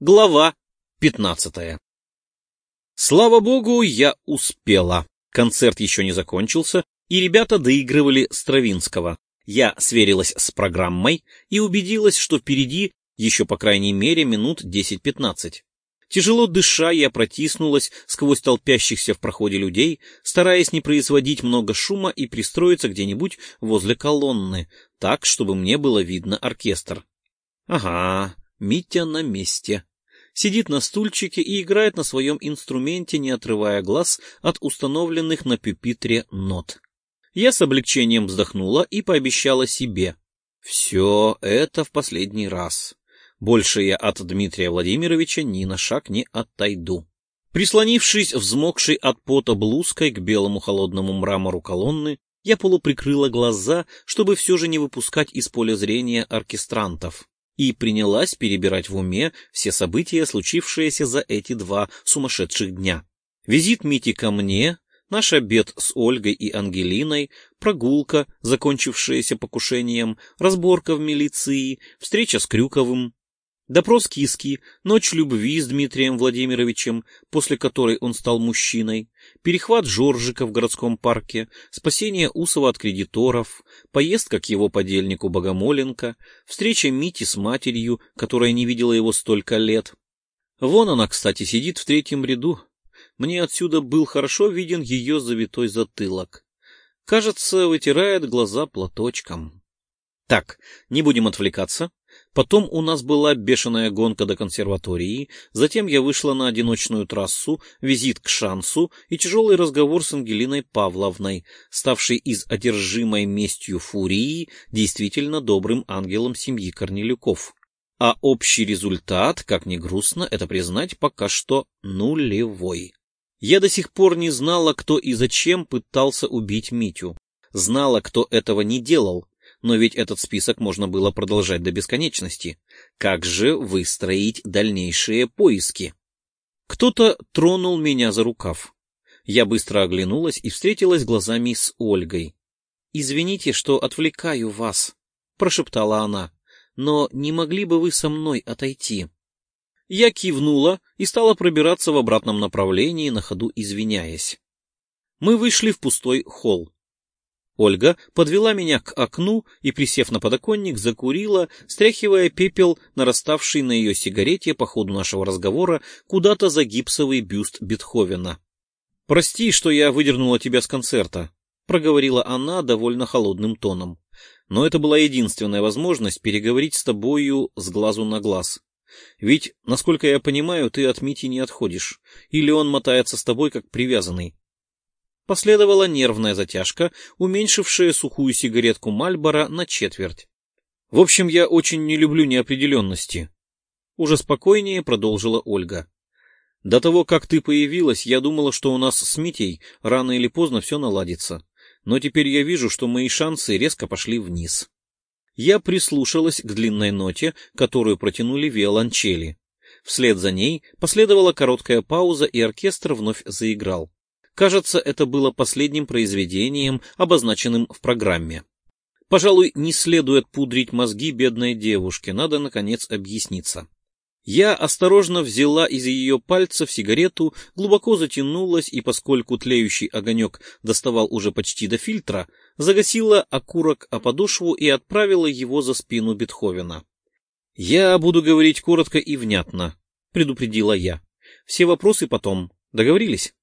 Глава пятнадцатая Слава богу, я успела. Концерт еще не закончился, и ребята доигрывали Стравинского. Я сверилась с программой и убедилась, что впереди еще по крайней мере минут десять-пятнадцать. Тяжело дыша, я протиснулась сквозь толпящихся в проходе людей, стараясь не производить много шума и пристроиться где-нибудь возле колонны, так, чтобы мне было видно оркестр. Ага, Митя на месте. Сидит на стульчике и играет на своем инструменте, не отрывая глаз от установленных на пюпитре нот. Я с облегчением вздохнула и пообещала себе. Все это в последний раз. Больше я от Дмитрия Владимировича ни на шаг не отойду. Прислонившись взмокшей от пота блузкой к белому холодному мрамору колонны, я полуприкрыла глаза, чтобы все же не выпускать из поля зрения оркестрантов и принялась перебирать в уме все события, случившиеся за эти два сумасшедших дня. Визит Мити ко мне, наш обед с Ольгой и Ангелиной, прогулка, закончившаяся покушением, разборка в милиции, встреча с Крюковым, Допрос Киски, ночь любви с Дмитрием Владимировичем, после которой он стал мужчиной, перехват Жоржика в городском парке, спасение Усова от кредиторов, поездка к его подельнику Богомоленко, встреча Мити с матерью, которая не видела его столько лет. Вон она, кстати, сидит в третьем ряду. Мне отсюда был хорошо виден ее завитой затылок. Кажется, вытирает глаза платочком. Так, не будем отвлекаться. Потом у нас была бешеная гонка до консерватории, затем я вышла на одиночную трассу, визит к Шансу и тяжелый разговор с Ангелиной Павловной, ставшей из одержимой местью фурии действительно добрым ангелом семьи Корнелюков. А общий результат, как ни грустно это признать, пока что нулевой. Я до сих пор не знала, кто и зачем пытался убить Митю. Знала, кто этого не делал, но ведь этот список можно было продолжать до бесконечности. Как же выстроить дальнейшие поиски? Кто-то тронул меня за рукав. Я быстро оглянулась и встретилась глазами с Ольгой. «Извините, что отвлекаю вас», — прошептала она, — «но не могли бы вы со мной отойти?» Я кивнула и стала пробираться в обратном направлении, на ходу извиняясь. Мы вышли в пустой холл. Ольга подвела меня к окну и, присев на подоконник, закурила, стряхивая пепел, нараставший на ее сигарете по ходу нашего разговора куда-то за гипсовый бюст Бетховена. «Прости, что я выдернула тебя с концерта», — проговорила она довольно холодным тоном. «Но это была единственная возможность переговорить с тобою с глазу на глаз. Ведь, насколько я понимаю, ты от Мити не отходишь, или он мотается с тобой как привязанный. Последовала нервная затяжка, уменьшившая сухую сигаретку Мальбора на четверть. В общем, я очень не люблю неопределенности. Уже спокойнее продолжила Ольга. До того, как ты появилась, я думала, что у нас с Митей рано или поздно все наладится. Но теперь я вижу, что мои шансы резко пошли вниз. Я прислушалась к длинной ноте, которую протянули виолончели. Вслед за ней последовала короткая пауза, и оркестр вновь заиграл. Кажется, это было последним произведением, обозначенным в программе. Пожалуй, не следует пудрить мозги бедной девушке, надо, наконец, объясниться. Я осторожно взяла из ее пальцев сигарету, глубоко затянулась и, поскольку тлеющий огонек доставал уже почти до фильтра, загасила окурок о подошву и отправила его за спину Бетховена. «Я буду говорить коротко и внятно», — предупредила я. «Все вопросы потом. Договорились?»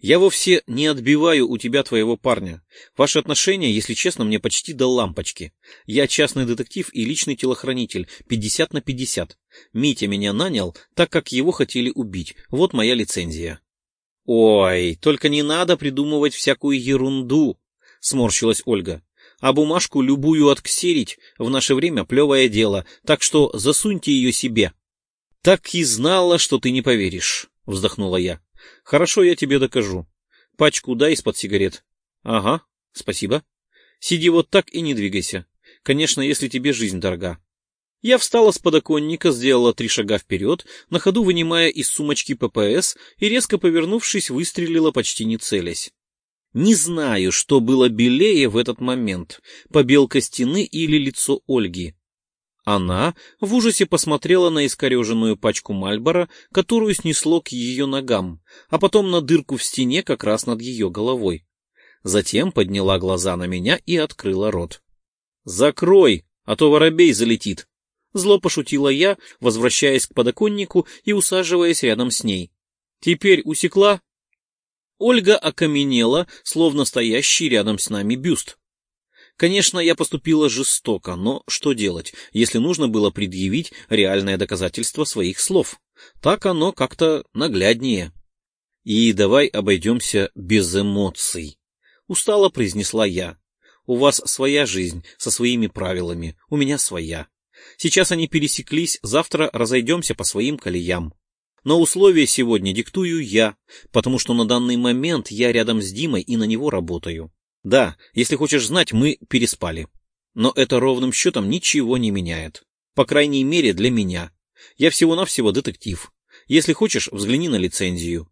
Я вовсе не отбиваю у тебя твоего парня. Ваши отношения, если честно, мне почти до лампочки. Я частный детектив и личный телохранитель, 50 на 50. Митя меня нанял, так как его хотели убить. Вот моя лицензия. Ой, только не надо придумывать всякую ерунду, сморщилась Ольга. А бумажку любую отксерить в наше время плевое дело, так что засуньте ее себе. Так и знала, что ты не поверишь, вздохнула я. Хорошо, я тебе докажу. Пачку дай из-под сигарет. Ага, спасибо. Сиди вот так и не двигайся. Конечно, если тебе жизнь дорога. Я встала с подоконника, сделала три шага вперед, на ходу вынимая из сумочки ППС и, резко повернувшись, выстрелила, почти не целясь. Не знаю, что было белее в этот момент, побелка стены или лицо Ольги. Она в ужасе посмотрела на искореженную пачку Мальбора, которую снесло к ее ногам, а потом на дырку в стене как раз над ее головой. Затем подняла глаза на меня и открыла рот. «Закрой, а то воробей залетит!» Зло пошутила я, возвращаясь к подоконнику и усаживаясь рядом с ней. «Теперь усекла?» Ольга окаменела, словно стоящий рядом с нами бюст. Конечно, я поступила жестоко, но что делать, если нужно было предъявить реальное доказательство своих слов? Так оно как-то нагляднее. И давай обойдемся без эмоций. Устало произнесла я. У вас своя жизнь со своими правилами, у меня своя. Сейчас они пересеклись, завтра разойдемся по своим колеям. Но условия сегодня диктую я, потому что на данный момент я рядом с Димой и на него работаю. Да, если хочешь знать, мы переспали. Но это ровным счетом ничего не меняет. По крайней мере, для меня. Я всего-навсего детектив. Если хочешь, взгляни на лицензию.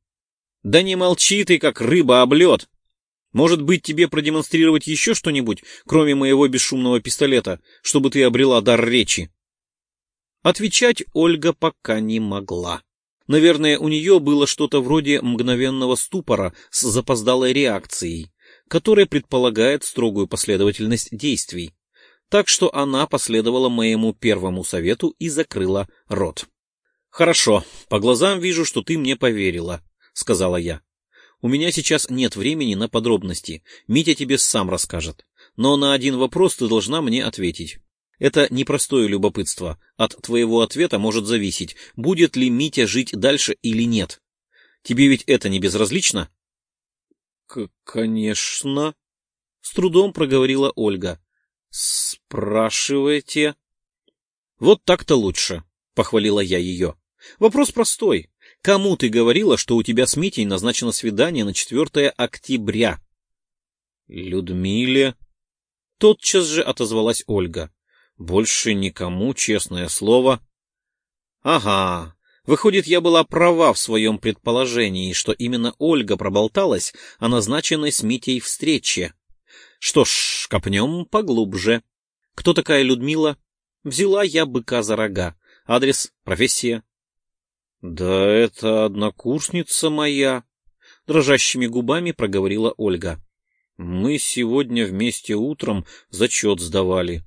Да не молчи ты, как рыба об лед. Может быть, тебе продемонстрировать еще что-нибудь, кроме моего бесшумного пистолета, чтобы ты обрела дар речи? Отвечать Ольга пока не могла. Наверное, у нее было что-то вроде мгновенного ступора с запоздалой реакцией которое предполагает строгую последовательность действий. Так что она последовала моему первому совету и закрыла рот. «Хорошо, по глазам вижу, что ты мне поверила», — сказала я. «У меня сейчас нет времени на подробности, Митя тебе сам расскажет. Но на один вопрос ты должна мне ответить. Это непростое любопытство. От твоего ответа может зависеть, будет ли Митя жить дальше или нет. Тебе ведь это не безразлично?» — Конечно, — с трудом проговорила Ольга. — Спрашивайте. — Вот так-то лучше, — похвалила я ее. — Вопрос простой. Кому ты говорила, что у тебя с Митей назначено свидание на 4 октября? — Людмиле. Тотчас же отозвалась Ольга. — Больше никому, честное слово. — Ага, Выходит, я была права в своем предположении, что именно Ольга проболталась о назначенной с Митей встрече. Что ж, копнем поглубже. Кто такая Людмила? Взяла я быка за рога. Адрес, профессия. — Да это однокурсница моя, — дрожащими губами проговорила Ольга. — Мы сегодня вместе утром зачет сдавали.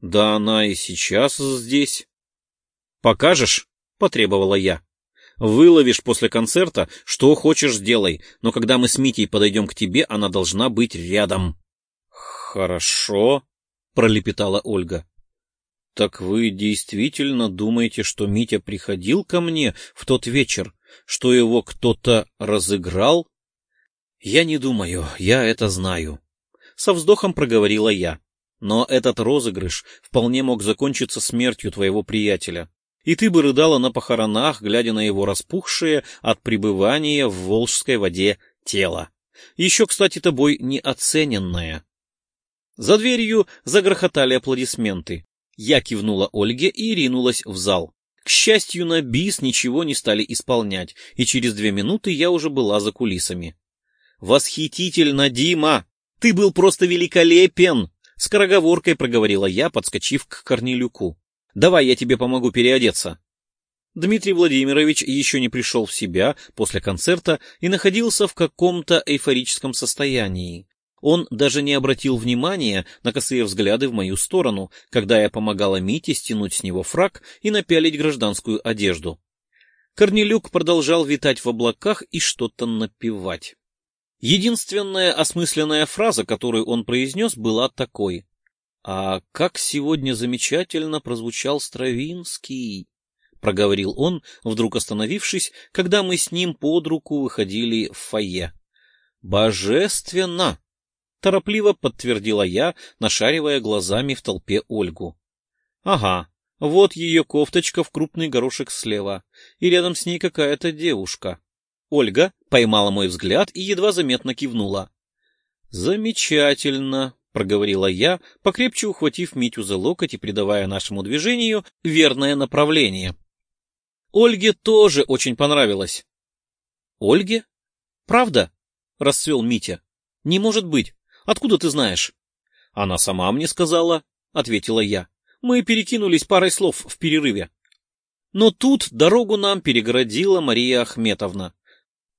Да она и сейчас здесь. — Покажешь? — потребовала я. «Выловишь после концерта, что хочешь сделай, но когда мы с Митей подойдем к тебе, она должна быть рядом». «Хорошо», — пролепетала Ольга. «Так вы действительно думаете, что Митя приходил ко мне в тот вечер, что его кто-то разыграл?» «Я не думаю, я это знаю», — со вздохом проговорила я. «Но этот розыгрыш вполне мог закончиться смертью твоего приятеля и ты бы рыдала на похоронах, глядя на его распухшее от пребывания в волжской воде тело. Еще, кстати, тобой неоцененное. За дверью загрохотали аплодисменты. Я кивнула Ольге и ринулась в зал. К счастью, на бис ничего не стали исполнять, и через две минуты я уже была за кулисами. «Восхитительно, Дима! Ты был просто великолепен!» — скороговоркой проговорила я, подскочив к Корнелюку. Давай я тебе помогу переодеться. Дмитрий Владимирович еще не пришел в себя после концерта и находился в каком-то эйфорическом состоянии. Он даже не обратил внимания на косые взгляды в мою сторону, когда я помогала Мите стянуть с него фраг и напялить гражданскую одежду. Корнелюк продолжал витать в облаках и что-то напевать. Единственная осмысленная фраза, которую он произнес, была такой. А как сегодня замечательно прозвучал Стравинский, проговорил он, вдруг остановившись, когда мы с ним под руку выходили в фойе. Божественно, торопливо подтвердила я, нашаривая глазами в толпе Ольгу. Ага, вот ее кофточка в крупный горошек слева, и рядом с ней какая-то девушка. Ольга поймала мой взгляд и едва заметно кивнула. Замечательно, — проговорила я, покрепче ухватив Митю за локоть и придавая нашему движению верное направление. Ольге тоже очень понравилось. — Ольге? Правда? — расцвел Митя. — Не может быть. Откуда ты знаешь? — Она сама мне сказала, — ответила я. Мы перекинулись парой слов в перерыве. Но тут дорогу нам перегородила Мария Ахметовна.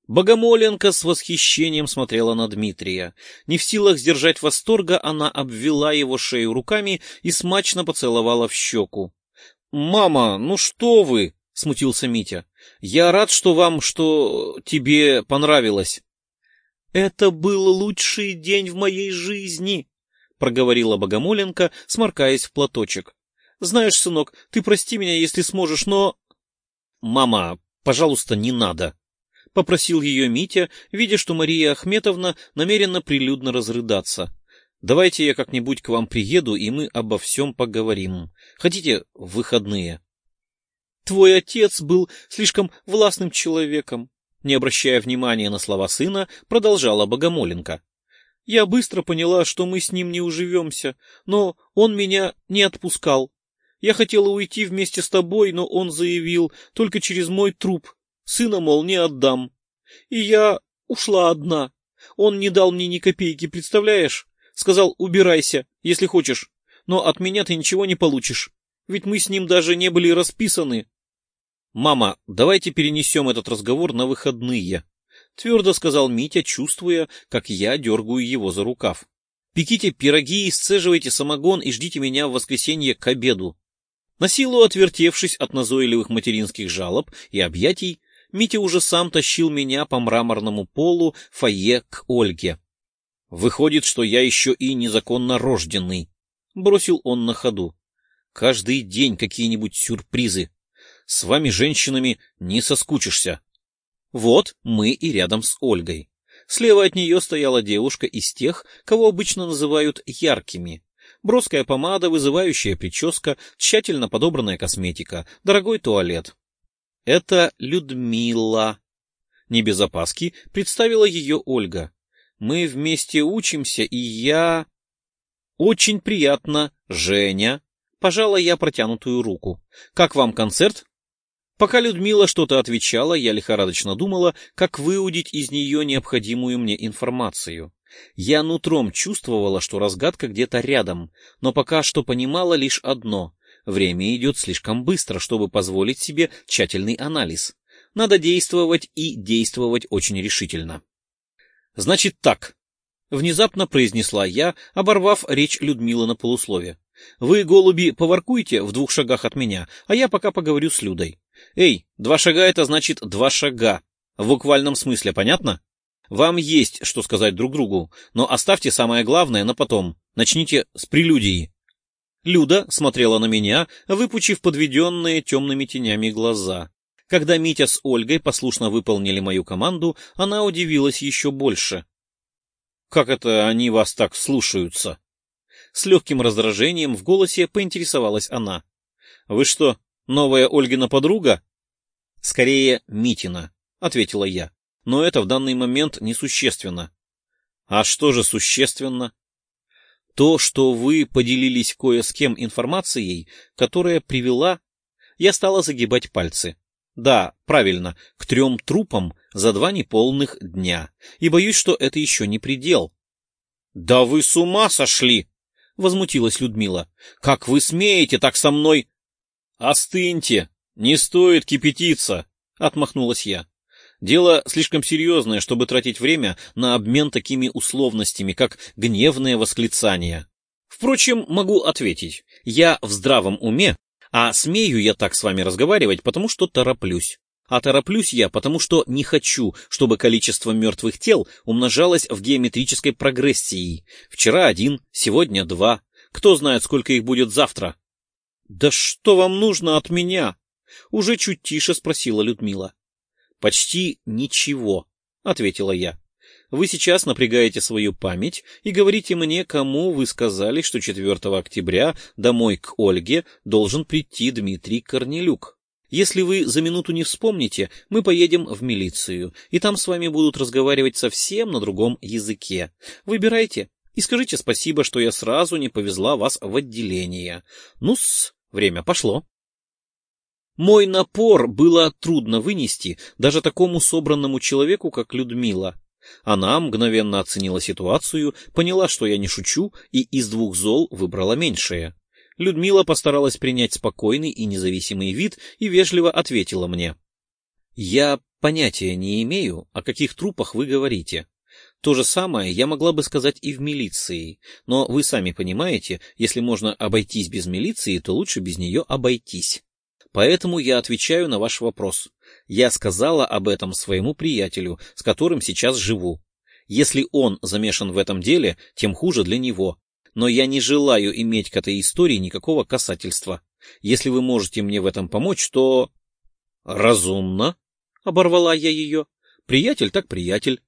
Богомоленко с восхищением смотрела на Дмитрия. Не в силах сдержать восторга, она обвела его шею руками и смачно поцеловала в щеку. — Мама, ну что вы? — смутился Митя. — Я рад, что вам, что тебе понравилось. — Это был лучший день в моей жизни, — проговорила Богомоленко, сморкаясь в платочек. — Знаешь, сынок, ты прости меня, если сможешь, но... — Мама, пожалуйста, не надо, — попросил ее Митя, видя, что Мария Ахметовна намерена прилюдно разрыдаться. — Давайте я как-нибудь к вам приеду, и мы обо всем поговорим. Хотите в выходные? — Твой отец был слишком властным человеком, не обращая внимания на слова сына, продолжала Богомоленко. Я быстро поняла, что мы с ним не уживемся, но он меня не отпускал. Я хотела уйти вместе с тобой, но он заявил только через мой труп. Сына, мол, не отдам. И я ушла одна. Он не дал мне ни копейки, представляешь? Сказал, убирайся, если хочешь, но от меня ты ничего не получишь. Ведь мы с ним даже не были расписаны. «Мама, давайте перенесем этот разговор на выходные», — твердо сказал Митя, чувствуя, как я дергаю его за рукав. «Пеките пироги, сцеживайте самогон и ждите меня в воскресенье к обеду». На силу отвертевшись от назойливых материнских жалоб и объятий, Митя уже сам тащил меня по мраморному полу фойе к Ольге. «Выходит, что я еще и незаконно рожденный», — бросил он на ходу. «Каждый день какие-нибудь сюрпризы. С вами, женщинами, не соскучишься. Вот мы и рядом с Ольгой. Слева от нее стояла девушка из тех, кого обычно называют яркими. Броская помада, вызывающая прическа, тщательно подобранная косметика, дорогой туалет. Это Людмила. Не без опаски представила ее Ольга. Мы вместе учимся, и я... Очень приятно, Женя. Пожала я протянутую руку. Как вам концерт? Пока Людмила что-то отвечала, я лихорадочно думала, как выудить из нее необходимую мне информацию. Я нутром чувствовала, что разгадка где-то рядом, но пока что понимала лишь одно — время идет слишком быстро, чтобы позволить себе тщательный анализ. Надо действовать и действовать очень решительно. «Значит так», — внезапно произнесла я, оборвав речь Людмилы на полуслове. «Вы, голуби, поваркуйте в двух шагах от меня, а я пока поговорю с Людой. Эй, два шага — это значит два шага. В буквальном смысле, понятно? Вам есть что сказать друг другу, но оставьте самое главное на потом. Начните с прелюдии. Люда смотрела на меня, выпучив подведенные темными тенями глаза. Когда Митя с Ольгой послушно выполнили мою команду, она удивилась еще больше. — Как это они вас так слушаются? С легким раздражением в голосе поинтересовалась она. — Вы что, Новая Ольгина подруга? — Скорее, Митина, — ответила я. — Но это в данный момент несущественно. — А что же существенно? — То, что вы поделились кое с кем информацией, которая привела... Я стала загибать пальцы. Да, правильно, к трем трупам за два неполных дня. И боюсь, что это еще не предел. — Да вы с ума сошли! — возмутилась Людмила. — Как вы смеете так со мной... «Остыньте! Не стоит кипятиться!» — отмахнулась я. «Дело слишком серьезное, чтобы тратить время на обмен такими условностями, как гневное восклицание. Впрочем, могу ответить. Я в здравом уме, а смею я так с вами разговаривать, потому что тороплюсь. А тороплюсь я, потому что не хочу, чтобы количество мертвых тел умножалось в геометрической прогрессии. Вчера один, сегодня два. Кто знает, сколько их будет завтра. «Да что вам нужно от меня?» — уже чуть тише спросила Людмила. «Почти ничего», — ответила я. «Вы сейчас напрягаете свою память и говорите мне, кому вы сказали, что 4 октября домой к Ольге должен прийти Дмитрий Корнелюк. Если вы за минуту не вспомните, мы поедем в милицию, и там с вами будут разговаривать совсем на другом языке. Выбирайте и скажите спасибо, что я сразу не повезла вас в отделение. Ну-с, Время пошло. Мой напор было трудно вынести даже такому собранному человеку, как Людмила. Она мгновенно оценила ситуацию, поняла, что я не шучу, и из двух зол выбрала меньшее. Людмила постаралась принять спокойный и независимый вид и вежливо ответила мне. «Я понятия не имею, о каких трупах вы говорите. То же самое я могла бы сказать и в милиции, но вы сами понимаете, если можно обойтись без милиции, то лучше без нее обойтись. Поэтому я отвечаю на ваш вопрос. Я сказала об этом своему приятелю, с которым сейчас живу. Если он замешан в этом деле, тем хуже для него. Но я не желаю иметь к этой истории никакого касательства. Если вы можете мне в этом помочь, то... Разумно, — оборвала я ее. Приятель так приятель.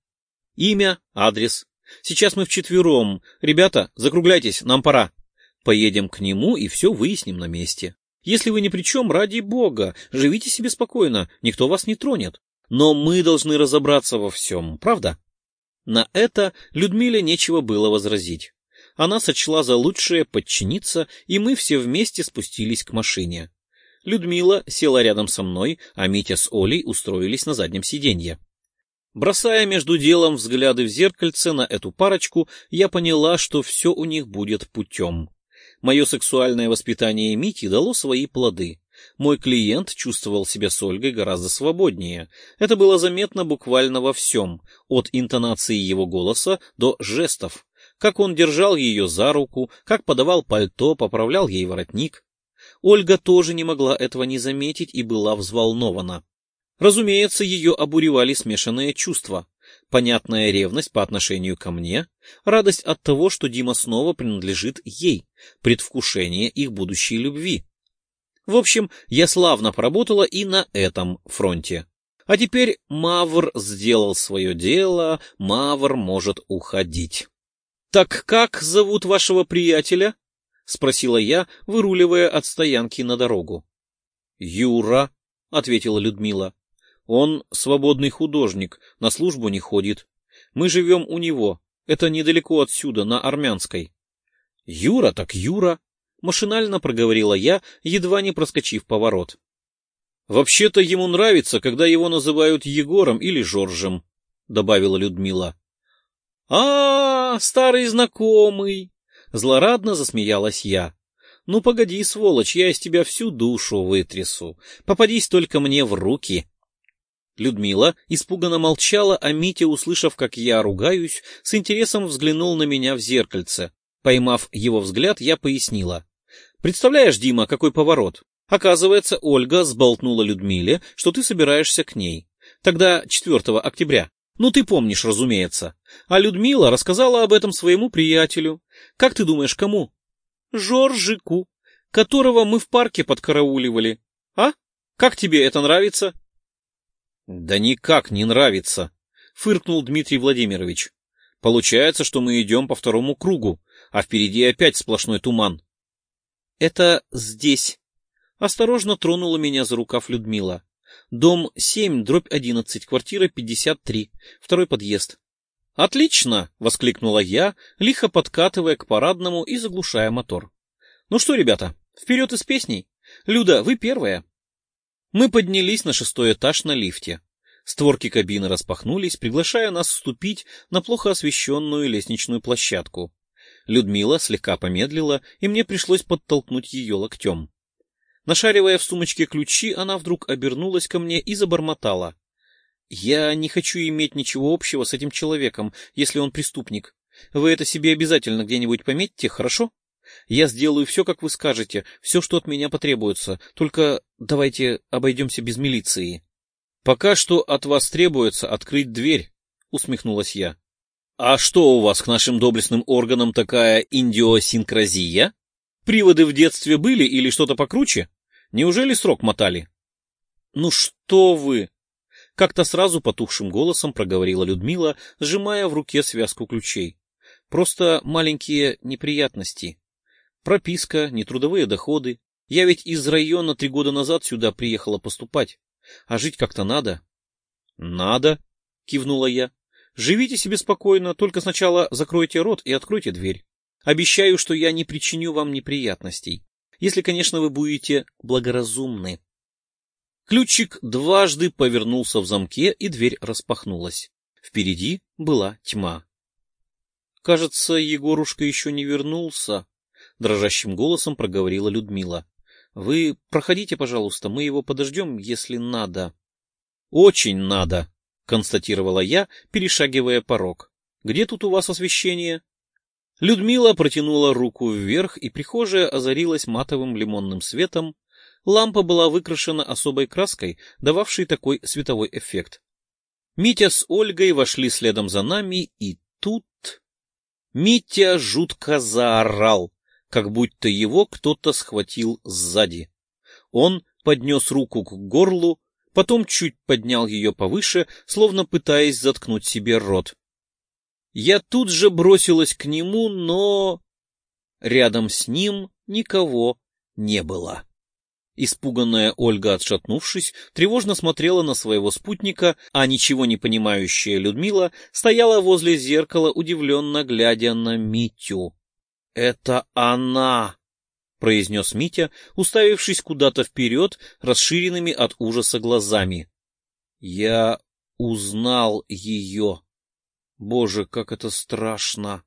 Имя, адрес. Сейчас мы вчетвером. Ребята, закругляйтесь, нам пора. Поедем к нему и все выясним на месте. Если вы ни при чем, ради бога, живите себе спокойно, никто вас не тронет. Но мы должны разобраться во всем, правда? На это Людмиле нечего было возразить. Она сочла за лучшее подчиниться, и мы все вместе спустились к машине. Людмила села рядом со мной, а Митя с Олей устроились на заднем сиденье. Бросая между делом взгляды в зеркальце на эту парочку, я поняла, что все у них будет путем. Мое сексуальное воспитание Мити дало свои плоды. Мой клиент чувствовал себя с Ольгой гораздо свободнее. Это было заметно буквально во всем, от интонации его голоса до жестов. Как он держал ее за руку, как подавал пальто, поправлял ей воротник. Ольга тоже не могла этого не заметить и была взволнована. Разумеется, ее обуревали смешанные чувства. Понятная ревность по отношению ко мне, радость от того, что Дима снова принадлежит ей, предвкушение их будущей любви. В общем, я славно поработала и на этом фронте. А теперь Мавр сделал свое дело, Мавр может уходить. — Так как зовут вашего приятеля? — спросила я, выруливая от стоянки на дорогу. — Юра, — ответила Людмила. Он свободный художник, на службу не ходит. Мы живем у него. Это недалеко отсюда, на Армянской. — Юра так Юра, — машинально проговорила я, едва не проскочив поворот. — Вообще-то ему нравится, когда его называют Егором или Жоржем, — добавила Людмила. — А, старый знакомый! — злорадно засмеялась я. — Ну, погоди, сволочь, я из тебя всю душу вытрясу. Попадись только мне в руки. — Людмила испуганно молчала, а Митя, услышав, как я ругаюсь, с интересом взглянул на меня в зеркальце. Поймав его взгляд, я пояснила. «Представляешь, Дима, какой поворот? Оказывается, Ольга сболтнула Людмиле, что ты собираешься к ней. Тогда 4 октября. Ну, ты помнишь, разумеется. А Людмила рассказала об этом своему приятелю. Как ты думаешь, кому? Жоржику, которого мы в парке подкарауливали. А? Как тебе это нравится?» Да никак не нравится, фыркнул Дмитрий Владимирович. Получается, что мы идем по второму кругу, а впереди опять сплошной туман. Это здесь. Осторожно тронула меня за рукав Людмила. Дом 7, дробь 11, квартира 53, второй подъезд. «Отлично!» — воскликнула я, лихо подкатывая к парадному и заглушая мотор. «Ну что, ребята, вперед из песней! Люда, вы первая!» Мы поднялись на шестой этаж на лифте. Створки кабины распахнулись, приглашая нас вступить на плохо освещенную лестничную площадку. Людмила слегка помедлила, и мне пришлось подтолкнуть ее локтем. Нашаривая в сумочке ключи, она вдруг обернулась ко мне и забормотала. — Я не хочу иметь ничего общего с этим человеком, если он преступник. Вы это себе обязательно где-нибудь пометьте, хорошо? Я сделаю все, как вы скажете, все, что от меня потребуется. Только давайте обойдемся без милиции. — Пока что от вас требуется открыть дверь, — усмехнулась я. — А что у вас к нашим доблестным органам такая индиосинкразия? Приводы в детстве были или что-то покруче? Неужели срок мотали? — Ну что вы! — как-то сразу потухшим голосом проговорила Людмила, сжимая в руке связку ключей. — Просто маленькие неприятности. Прописка, нетрудовые доходы. Я ведь из района три года назад сюда приехала поступать. А жить как-то надо. — Надо, — кивнула я. — Живите себе спокойно, только сначала закройте рот и откройте дверь. Обещаю, что я не причиню вам неприятностей, если, конечно, вы будете благоразумны. Ключик дважды повернулся в замке, и дверь распахнулась. Впереди была тьма. Кажется, Егорушка еще не вернулся, дрожащим голосом проговорила Людмила. Вы проходите, пожалуйста, мы его подождем, если надо. Очень надо, констатировала я, перешагивая порог. Где тут у вас освещение? Людмила протянула руку вверх, и прихожая озарилась матовым лимонным светом. Лампа была выкрашена особой краской, дававшей такой световой эффект. Митя с Ольгой вошли следом за нами, и тут... Митя жутко заорал, как будто его кто-то схватил сзади. Он поднес руку к горлу, потом чуть поднял ее повыше, словно пытаясь заткнуть себе рот. Я тут же бросилась к нему, но... Рядом с ним никого не было. Испуганная Ольга, отшатнувшись, тревожно смотрела на своего спутника, а ничего не понимающая Людмила стояла возле зеркала, удивленно глядя на Митю. — Это она! — произнес Митя, уставившись куда-то вперед, расширенными от ужаса глазами. — Я узнал ее. Боже, как это страшно!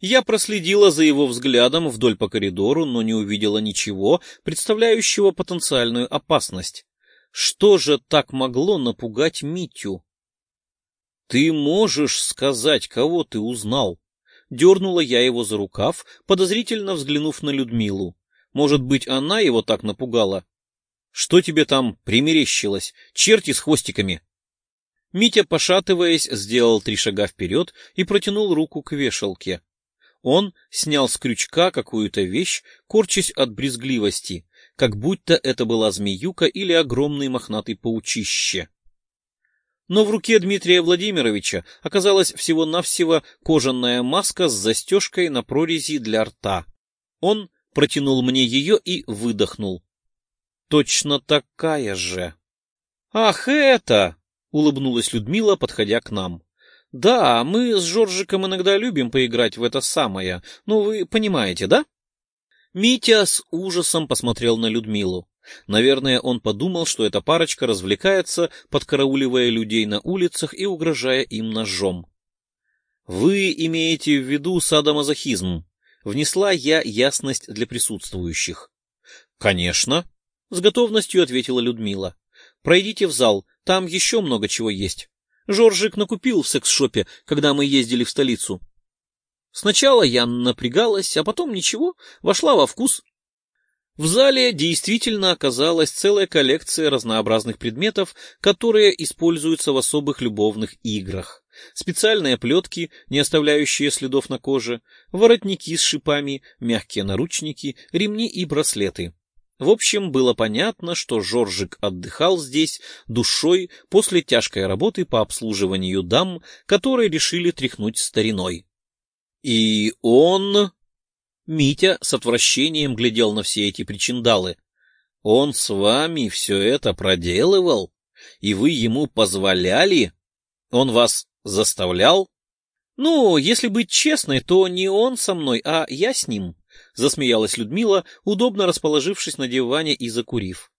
Я проследила за его взглядом вдоль по коридору, но не увидела ничего, представляющего потенциальную опасность. Что же так могло напугать Митю? — Ты можешь сказать, кого ты узнал? Дернула я его за рукав, подозрительно взглянув на Людмилу. Может быть, она его так напугала? Что тебе там примерещилось? Черти с хвостиками? Митя, пошатываясь, сделал три шага вперед и протянул руку к вешалке. Он снял с крючка какую-то вещь, корчась от брезгливости, как будто это была змеюка или огромный мохнатый паучище. Но в руке Дмитрия Владимировича оказалась всего-навсего кожаная маска с застежкой на прорези для рта. Он протянул мне ее и выдохнул. Точно такая же. — Ах, это! — улыбнулась Людмила, подходя к нам. — Да, мы с Жоржиком иногда любим поиграть в это самое. Ну, вы понимаете, да? Митя с ужасом посмотрел на Людмилу. Наверное, он подумал, что эта парочка развлекается, подкарауливая людей на улицах и угрожая им ножом. «Вы имеете в виду садомазохизм?» Внесла я ясность для присутствующих. «Конечно», — с готовностью ответила Людмила. «Пройдите в зал, там еще много чего есть. Жоржик накупил в секс-шопе, когда мы ездили в столицу. Сначала я напрягалась, а потом ничего, вошла во вкус. В зале действительно оказалась целая коллекция разнообразных предметов, которые используются в особых любовных играх. Специальные плетки, не оставляющие следов на коже, воротники с шипами, мягкие наручники, ремни и браслеты. В общем, было понятно, что Жоржик отдыхал здесь душой после тяжкой работы по обслуживанию дам, которые решили тряхнуть стариной. И он Митя с отвращением глядел на все эти причиндалы. Он с вами все это проделывал? И вы ему позволяли? Он вас заставлял? Ну, если быть честной, то не он со мной, а я с ним, засмеялась Людмила, удобно расположившись на диване и закурив.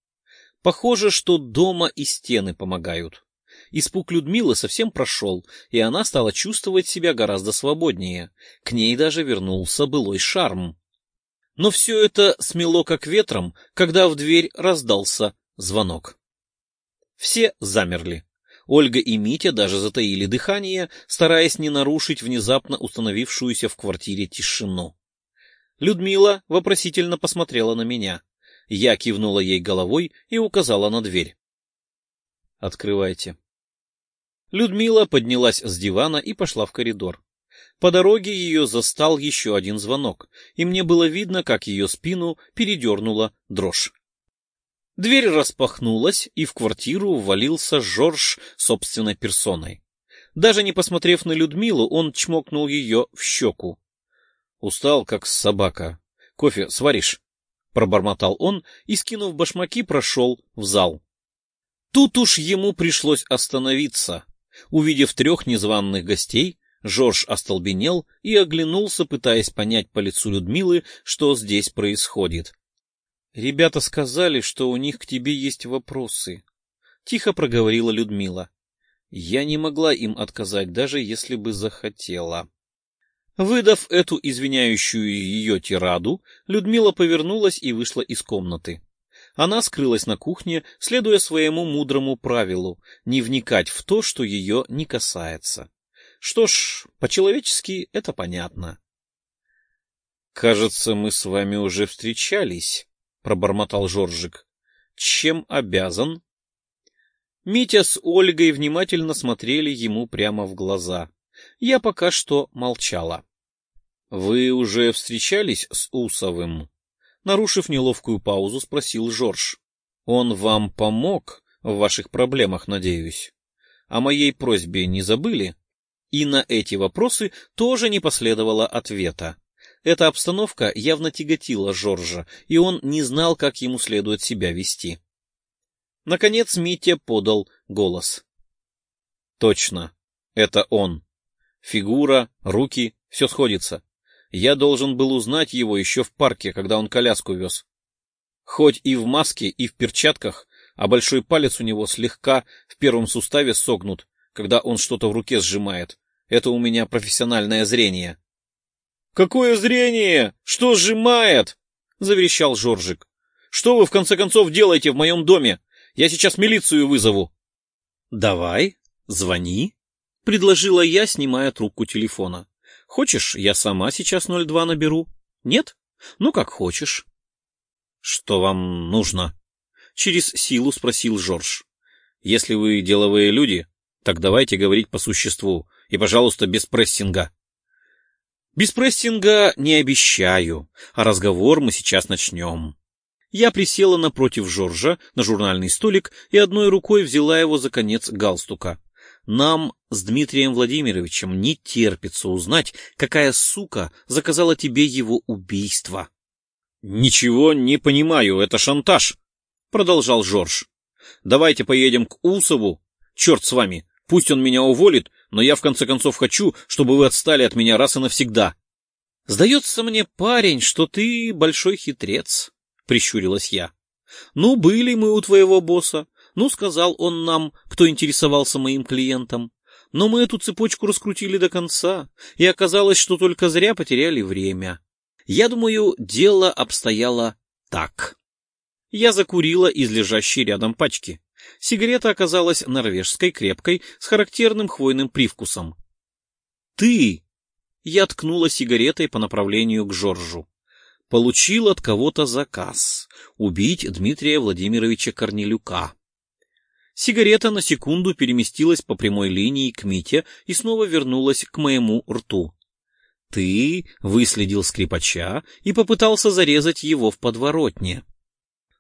Похоже, что дома и стены помогают. Испуг Людмилы совсем прошел, и она стала чувствовать себя гораздо свободнее. К ней даже вернулся былой шарм. Но все это смело как ветром, когда в дверь раздался звонок. Все замерли. Ольга и Митя даже затаили дыхание, стараясь не нарушить внезапно установившуюся в квартире тишину. Людмила вопросительно посмотрела на меня. Я кивнула ей головой и указала на дверь. «Открывайте», Людмила поднялась с дивана и пошла в коридор. По дороге ее застал еще один звонок, и мне было видно, как ее спину передернула дрожь. Дверь распахнулась, и в квартиру ввалился Жорж собственной персоной. Даже не посмотрев на Людмилу, он чмокнул ее в щеку. — Устал, как собака. Кофе сваришь? — пробормотал он и, скинув башмаки, прошел в зал. Тут уж ему пришлось остановиться. Увидев трех незваных гостей, Жорж остолбенел и оглянулся, пытаясь понять по лицу Людмилы, что здесь происходит. — Ребята сказали, что у них к тебе есть вопросы. Тихо проговорила Людмила. Я не могла им отказать, даже если бы захотела. Выдав эту извиняющую ее тираду, Людмила повернулась и вышла из комнаты. Она скрылась на кухне, следуя своему мудрому правилу не вникать в то, что ее не касается. Что ж, по-человечески это понятно. — Кажется, мы с вами уже встречались, — пробормотал Жоржик. — Чем обязан? Митя с Ольгой внимательно смотрели ему прямо в глаза. Я пока что молчала. — Вы уже встречались с Усовым? Нарушив неловкую паузу, спросил Жорж. — Он вам помог в ваших проблемах, надеюсь? О моей просьбе не забыли? И на эти вопросы тоже не последовало ответа. Эта обстановка явно тяготила Жоржа, и он не знал, как ему следует себя вести. Наконец Митя подал голос. — Точно, это он. Фигура, руки, все сходится. Я должен был узнать его еще в парке, когда он коляску вез. Хоть и в маске, и в перчатках, а большой палец у него слегка в первом суставе согнут, когда он что-то в руке сжимает. Это у меня профессиональное зрение. — Какое зрение? Что сжимает? — заверещал Жоржик. — Что вы, в конце концов, делаете в моем доме? Я сейчас милицию вызову. — Давай, звони, — предложила я, снимая трубку телефона. Хочешь, я сама сейчас 02 наберу? Нет? Ну, как хочешь. — Что вам нужно? — через силу спросил Жорж. — Если вы деловые люди, так давайте говорить по существу, и, пожалуйста, без прессинга. — Без прессинга не обещаю, а разговор мы сейчас начнем. Я присела напротив Жоржа на журнальный столик и одной рукой взяла его за конец галстука. Нам с Дмитрием Владимировичем не терпится узнать, какая сука заказала тебе его убийство. — Ничего не понимаю, это шантаж, — продолжал Жорж. — Давайте поедем к Усову. Черт с вами, пусть он меня уволит, но я в конце концов хочу, чтобы вы отстали от меня раз и навсегда. — Сдается мне, парень, что ты большой хитрец, — прищурилась я. — Ну, были мы у твоего босса, ну, сказал он нам, кто интересовался моим клиентом. Но мы эту цепочку раскрутили до конца, и оказалось, что только зря потеряли время. Я думаю, дело обстояло так. Я закурила из лежащей рядом пачки. Сигарета оказалась норвежской, крепкой, с характерным хвойным привкусом. «Ты!» Я ткнула сигаретой по направлению к Жоржу. Получил от кого-то заказ — убить Дмитрия Владимировича Корнелюка. Сигарета на секунду переместилась по прямой линии к Мите и снова вернулась к моему рту. Ты выследил скрипача и попытался зарезать его в подворотне.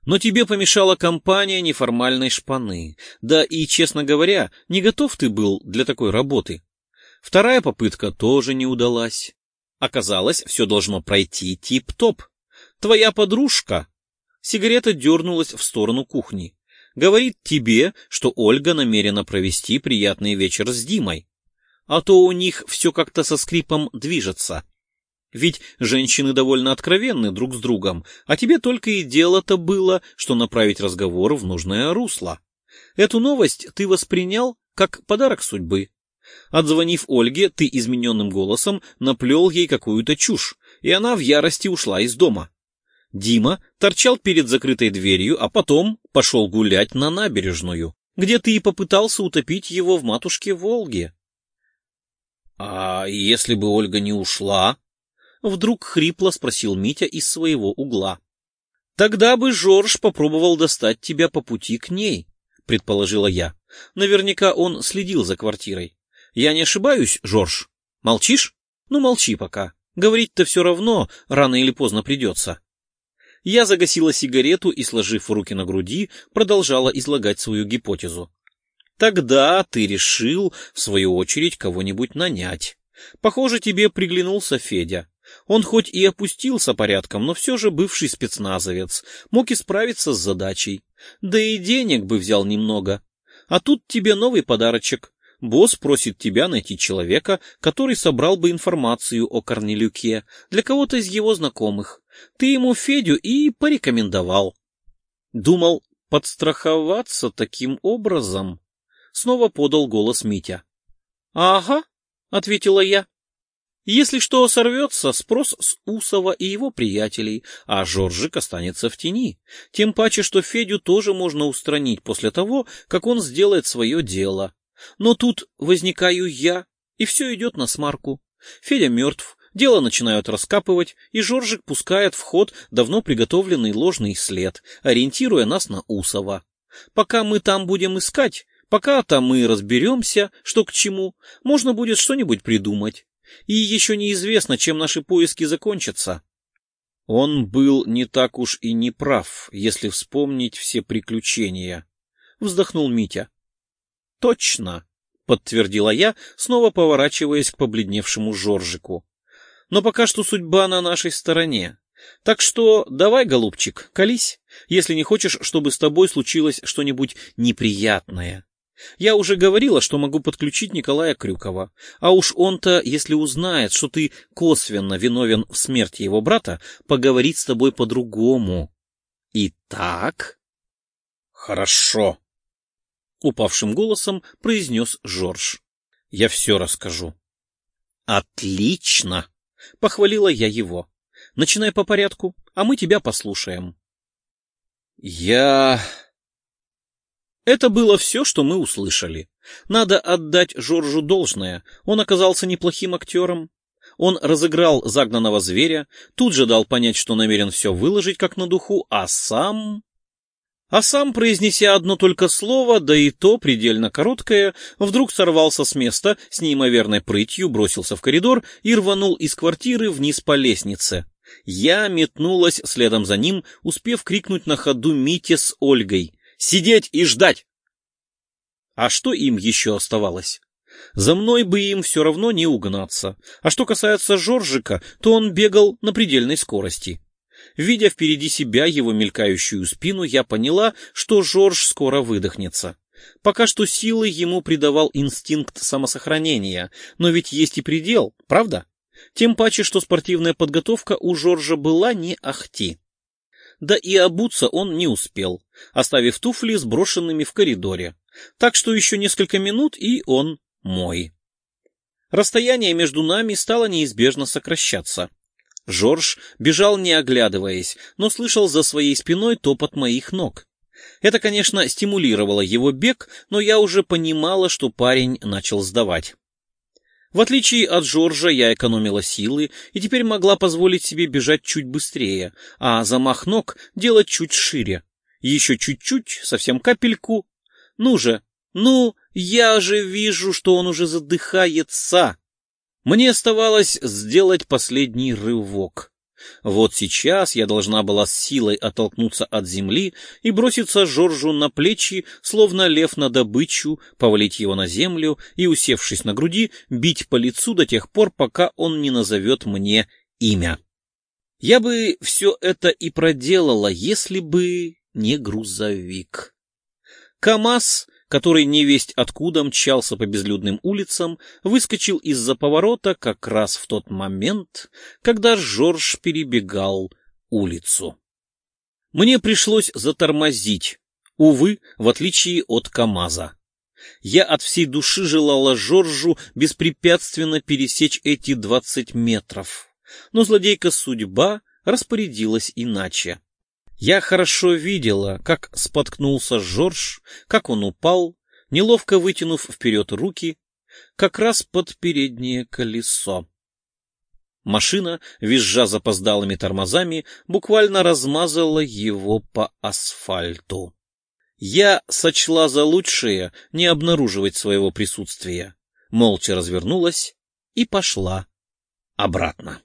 Но тебе помешала компания неформальной шпаны. Да и, честно говоря, не готов ты был для такой работы. Вторая попытка тоже не удалась. Оказалось, все должно пройти тип-топ. Твоя подружка... Сигарета дернулась в сторону кухни. Говорит тебе, что Ольга намерена провести приятный вечер с Димой. А то у них все как-то со скрипом движется. Ведь женщины довольно откровенны друг с другом, а тебе только и дело-то было, что направить разговор в нужное русло. Эту новость ты воспринял как подарок судьбы. Отзвонив Ольге, ты измененным голосом наплел ей какую-то чушь, и она в ярости ушла из дома. Дима торчал перед закрытой дверью, а потом пошел гулять на набережную, где ты и попытался утопить его в матушке Волге. — А если бы Ольга не ушла? — вдруг хрипло спросил Митя из своего угла. — Тогда бы Жорж попробовал достать тебя по пути к ней, — предположила я. Наверняка он следил за квартирой. Я не ошибаюсь, Жорж? Молчишь? Ну, молчи пока. Говорить-то все равно рано или поздно придется. Я загасила сигарету и, сложив руки на груди, продолжала излагать свою гипотезу. Тогда ты решил, в свою очередь, кого-нибудь нанять. Похоже, тебе приглянулся Федя. Он хоть и опустился порядком, но все же бывший спецназовец, мог и справиться с задачей. Да и денег бы взял немного. А тут тебе новый подарочек. Босс просит тебя найти человека, который собрал бы информацию о Корнелюке для кого-то из его знакомых. Ты ему Федю и порекомендовал. Думал подстраховаться таким образом. Снова подал голос Митя. — Ага, — ответила я. Если что сорвется, спрос с Усова и его приятелей, а Жоржик останется в тени. Тем паче, что Федю тоже можно устранить после того, как он сделает свое дело. Но тут возникаю я, и все идет на смарку. Федя мертв, дело начинают раскапывать, и Жоржик пускает в ход давно приготовленный ложный след, ориентируя нас на Усова. Пока мы там будем искать, пока там мы разберемся, что к чему, можно будет что-нибудь придумать. И еще неизвестно, чем наши поиски закончатся. Он был не так уж и не прав, если вспомнить все приключения. Вздохнул Митя. Точно, подтвердила я, снова поворачиваясь к побледневшему Жоржику. Но пока что судьба на нашей стороне. Так что давай, голубчик, колись, если не хочешь, чтобы с тобой случилось что-нибудь неприятное. Я уже говорила, что могу подключить Николая Крюкова. А уж он-то, если узнает, что ты косвенно виновен в смерти его брата, поговорит с тобой по-другому. Итак? Хорошо. Упавшим голосом произнес Жорж. Я все расскажу. Отлично! Похвалила я его. Начинай по порядку, а мы тебя послушаем. Я... Это было все, что мы услышали. Надо отдать Жоржу должное. Он оказался неплохим актером. Он разыграл загнанного зверя, тут же дал понять, что намерен все выложить как на духу, а сам... А сам, произнеся одно только слово, да и то предельно короткое, вдруг сорвался с места, с неимоверной прытью бросился в коридор и рванул из квартиры вниз по лестнице. Я метнулась следом за ним, успев крикнуть на ходу Мите с Ольгой. Сидеть и ждать. А что им еще оставалось? За мной бы им все равно не угнаться. А что касается Жоржика, то он бегал на предельной скорости. Видя впереди себя его мелькающую спину, я поняла, что Жорж скоро выдохнется. Пока что силы ему придавал инстинкт самосохранения, но ведь есть и предел, правда? Тем паче, что спортивная подготовка у Жоржа была не ахти да и обуться он не успел, оставив туфли сброшенными в коридоре. Так что еще несколько минут, и он мой. Расстояние между нами стало неизбежно сокращаться. Жорж бежал не оглядываясь, но слышал за своей спиной топот моих ног. Это, конечно, стимулировало его бег, но я уже понимала, что парень начал сдавать. В отличие от Жоржа, я экономила силы и теперь могла позволить себе бежать чуть быстрее, а замах ног делать чуть шире. Еще чуть-чуть, совсем капельку. Ну же, ну, я же вижу, что он уже задыхается. Мне оставалось сделать последний рывок. Вот сейчас я должна была с силой оттолкнуться от земли и броситься Жоржу на плечи, словно лев на добычу, повалить его на землю и, усевшись на груди, бить по лицу до тех пор, пока он не назовет мне имя. Я бы все это и проделала, если бы не грузовик. КамАЗ который невесть откуда мчался по безлюдным улицам, выскочил из-за поворота как раз в тот момент, когда Жорж перебегал улицу. Мне пришлось затормозить, увы, в отличие от КамАЗа. Я от всей души желала Жоржу беспрепятственно пересечь эти двадцать метров, но злодейка судьба распорядилась иначе. Я хорошо видела, как споткнулся Жорж, как он упал, неловко вытянув вперед руки, как раз под переднее колесо. Машина, визжа запоздалыми тормозами, буквально размазала его по асфальту. Я сочла за лучшее не обнаруживать своего присутствия, молча развернулась и пошла обратно.